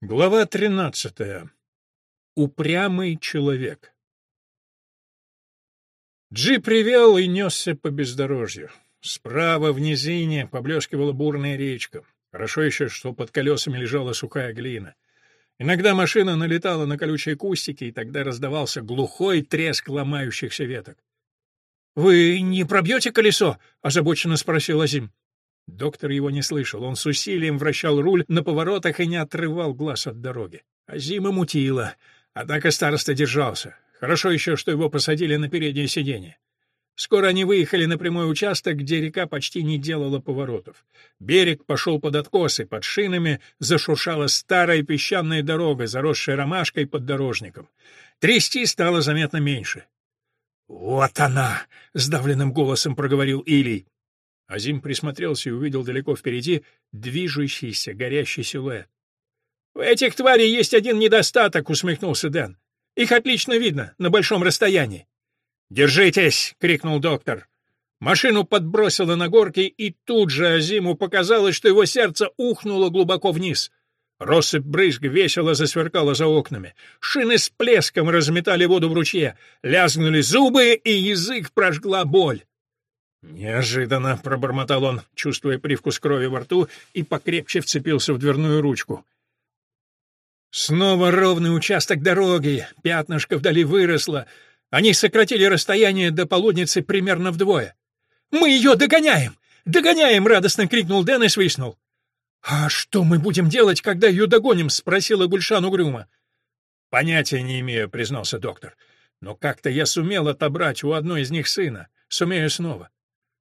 Глава 13. Упрямый человек. Джип привел и несся по бездорожью. Справа в низине поблескивала бурная речка. Хорошо еще, что под колесами лежала сухая глина. Иногда машина налетала на колючие кустики, и тогда раздавался глухой треск ломающихся веток. — Вы не пробьете колесо? — озабоченно спросил Азим. Доктор его не слышал. Он с усилием вращал руль на поворотах и не отрывал глаз от дороги. А зима мутила. Однако староста держался. Хорошо еще, что его посадили на переднее сиденье. Скоро они выехали на прямой участок, где река почти не делала поворотов. Берег пошел под откосы, под шинами зашуршала старая песчаная дорога, заросшая ромашкой под дорожником. Трясти стало заметно меньше. «Вот она!» — сдавленным голосом проговорил Илий. Азим присмотрелся и увидел далеко впереди движущийся горящий силуэт. «У этих тварей есть один недостаток», — усмехнулся Дэн. «Их отлично видно на большом расстоянии». «Держитесь!» — крикнул доктор. Машину подбросило на горке, и тут же Азиму показалось, что его сердце ухнуло глубоко вниз. Россыпь брызг весело засверкала за окнами. Шины с плеском разметали воду в ручье. Лязгнули зубы, и язык прожгла боль. «Неожиданно», — пробормотал он, чувствуя привкус крови во рту, и покрепче вцепился в дверную ручку. Снова ровный участок дороги, пятнышко вдали выросло. Они сократили расстояние до полудницы примерно вдвое. «Мы ее догоняем! Догоняем!» — радостно крикнул Дэн и свистнул. «А что мы будем делать, когда ее догоним?» — спросила Гульшан угрюмо. «Понятия не имею», — признался доктор. «Но как-то я сумел отобрать у одной из них сына. Сумею снова.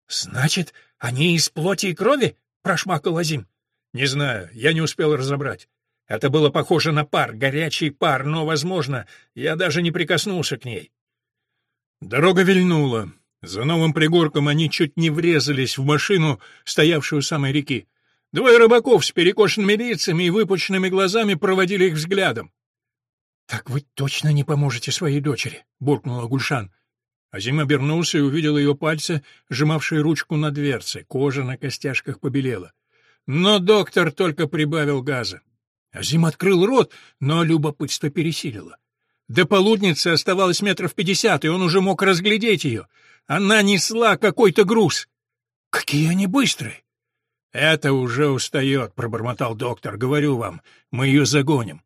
«Значит, они из плоти и крови?» — прошмакал Азим. «Не знаю, я не успел разобрать. Это было похоже на пар, горячий пар, но, возможно, я даже не прикоснулся к ней». Дорога вильнула. За новым пригорком они чуть не врезались в машину, стоявшую у самой реки. Двое рыбаков с перекошенными лицами и выпученными глазами проводили их взглядом. — Так вы точно не поможете своей дочери? — буркнула Гульшан. Азим обернулся и увидел ее пальцы, сжимавшие ручку на дверце, кожа на костяшках побелела. Но доктор только прибавил газа. Азим открыл рот, но любопытство пересилило. До полудницы оставалось метров пятьдесят, и он уже мог разглядеть ее. Она несла какой-то груз. «Какие они быстрые!» «Это уже устает», — пробормотал доктор. «Говорю вам, мы ее загоним».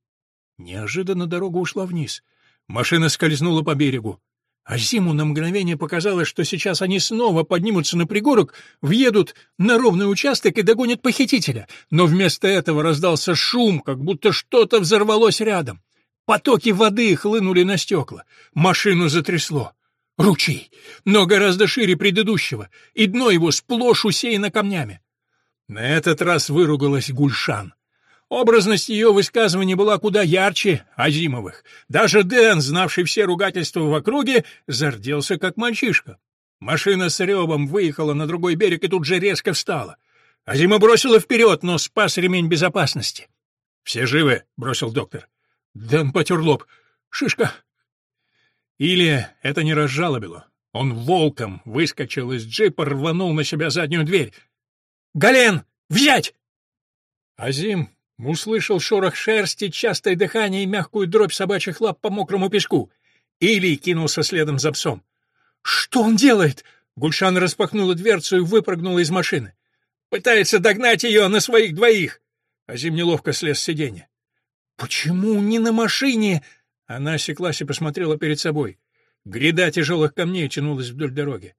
Неожиданно дорога ушла вниз. Машина скользнула по берегу. А Зиму на мгновение показалось, что сейчас они снова поднимутся на пригорок, въедут на ровный участок и догонят похитителя. Но вместо этого раздался шум, как будто что-то взорвалось рядом. Потоки воды хлынули на стекла. Машину затрясло. Ручей, но гораздо шире предыдущего, и дно его сплошь усеяно камнями. На этот раз выругалась Гульшан. Образность ее высказывания была куда ярче Азимовых. Даже Дэн, знавший все ругательства в округе, зарделся как мальчишка. Машина с ревом выехала на другой берег и тут же резко встала. Азима бросила вперед, но спас ремень безопасности. «Все живы?» — бросил доктор. Дэн потер лоб. «Шишка!» Или это не разжалобило. Он волком выскочил из джипа, рванул на себя заднюю дверь. «Гален! Взять!» Азим Услышал шорох шерсти, частое дыхание и мягкую дробь собачьих лап по мокрому песку. Или кинулся следом за псом. «Что он делает?» Гульшан распахнула дверцу и выпрыгнула из машины. «Пытается догнать ее на своих двоих!» Азим неловко слез с сиденья. «Почему не на машине?» Она осеклась и посмотрела перед собой. Гряда тяжелых камней тянулась вдоль дороги.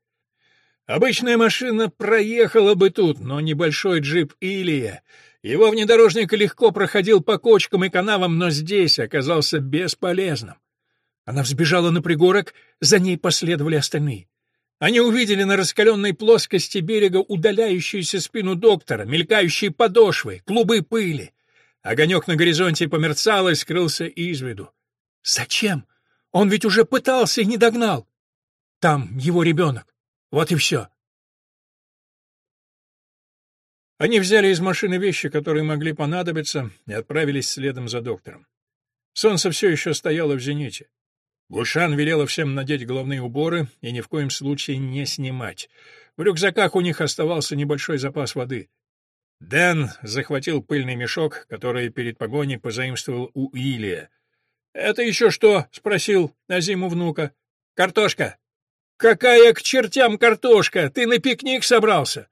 Обычная машина проехала бы тут, но небольшой джип Илия его внедорожник легко проходил по кочкам и канавам, но здесь оказался бесполезным. Она взбежала на пригорок, за ней последовали остальные. Они увидели на раскаленной плоскости берега удаляющуюся спину доктора, мелькающие подошвы, клубы пыли. Огонек на горизонте померцал и скрылся из виду. Зачем? Он ведь уже пытался и не догнал. Там его ребенок. Вот и все. Они взяли из машины вещи, которые могли понадобиться, и отправились следом за доктором. Солнце все еще стояло в зените. Гушан велела всем надеть головные уборы и ни в коем случае не снимать. В рюкзаках у них оставался небольшой запас воды. Дэн захватил пыльный мешок, который перед погоней позаимствовал у Илия. «Это еще что?» — спросил Назиму внука. «Картошка». «Какая к чертям картошка? Ты на пикник собрался?»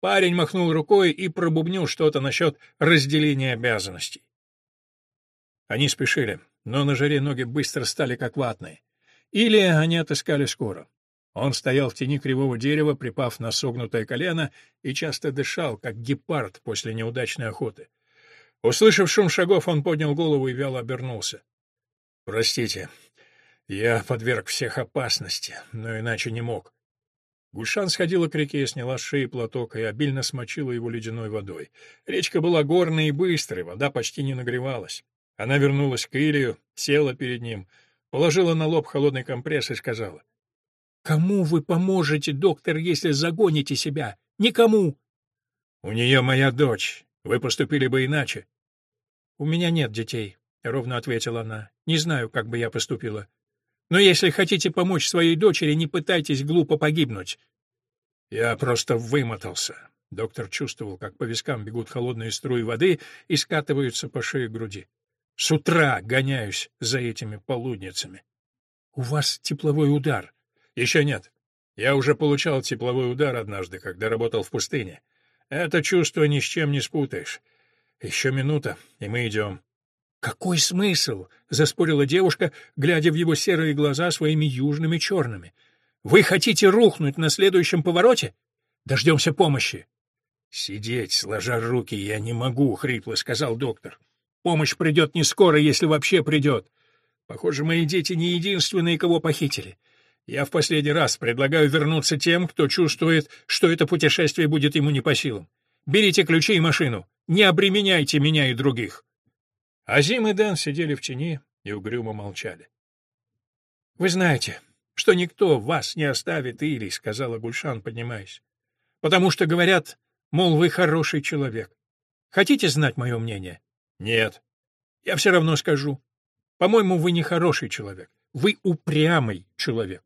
Парень махнул рукой и пробубнил что-то насчет разделения обязанностей. Они спешили, но на жаре ноги быстро стали как ватные. Или они отыскали скоро. Он стоял в тени кривого дерева, припав на согнутое колено, и часто дышал, как гепард после неудачной охоты. Услышав шум шагов, он поднял голову и вяло обернулся. «Простите, я подверг всех опасности, но иначе не мог». Гульшан сходила к реке, сняла с шеи платок и обильно смочила его ледяной водой. Речка была горной и быстрой, вода почти не нагревалась. Она вернулась к Илью, села перед ним, положила на лоб холодный компресс и сказала. Кому вы поможете, доктор, если загоните себя? Никому. У нее моя дочь. Вы поступили бы иначе. У меня нет детей, ровно ответила она. Не знаю, как бы я поступила. Но если хотите помочь своей дочери, не пытайтесь глупо погибнуть. Я просто вымотался. Доктор чувствовал, как по вискам бегут холодные струи воды и скатываются по шее груди. С утра гоняюсь за этими полудницами. У вас тепловой удар. Еще нет. Я уже получал тепловой удар однажды, когда работал в пустыне. Это чувство ни с чем не спутаешь. Еще минута, и мы идем. «Какой смысл?» — заспорила девушка, глядя в его серые глаза своими южными черными. «Вы хотите рухнуть на следующем повороте? Дождемся помощи». «Сидеть, сложа руки, я не могу», — хрипло сказал доктор. «Помощь придет не скоро, если вообще придет. Похоже, мои дети не единственные, кого похитили. Я в последний раз предлагаю вернуться тем, кто чувствует, что это путешествие будет ему не по силам. Берите ключи и машину. Не обременяйте меня и других. Азим и Дэн сидели в тени и угрюмо молчали. — Вы знаете, что никто вас не оставит, Или, — сказала Гульшан, поднимаясь. — Потому что говорят, мол, вы хороший человек. Хотите знать мое мнение? — Нет. — Я все равно скажу. По-моему, вы не хороший человек. Вы упрямый человек.